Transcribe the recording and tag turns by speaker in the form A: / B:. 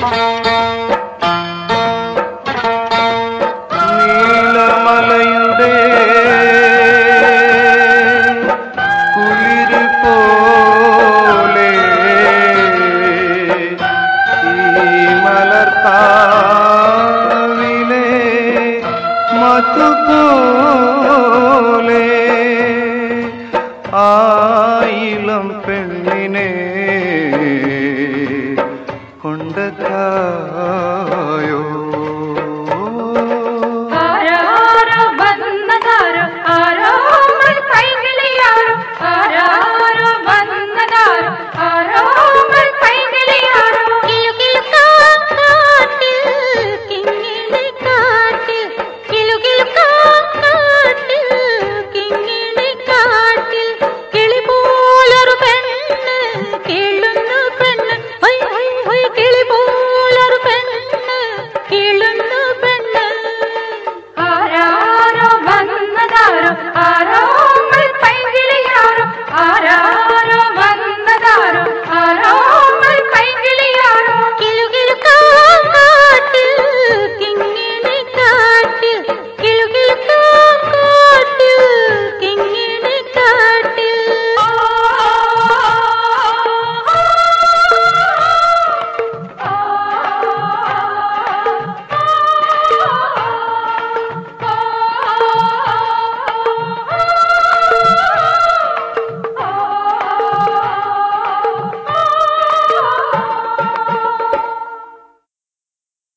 A: Bye.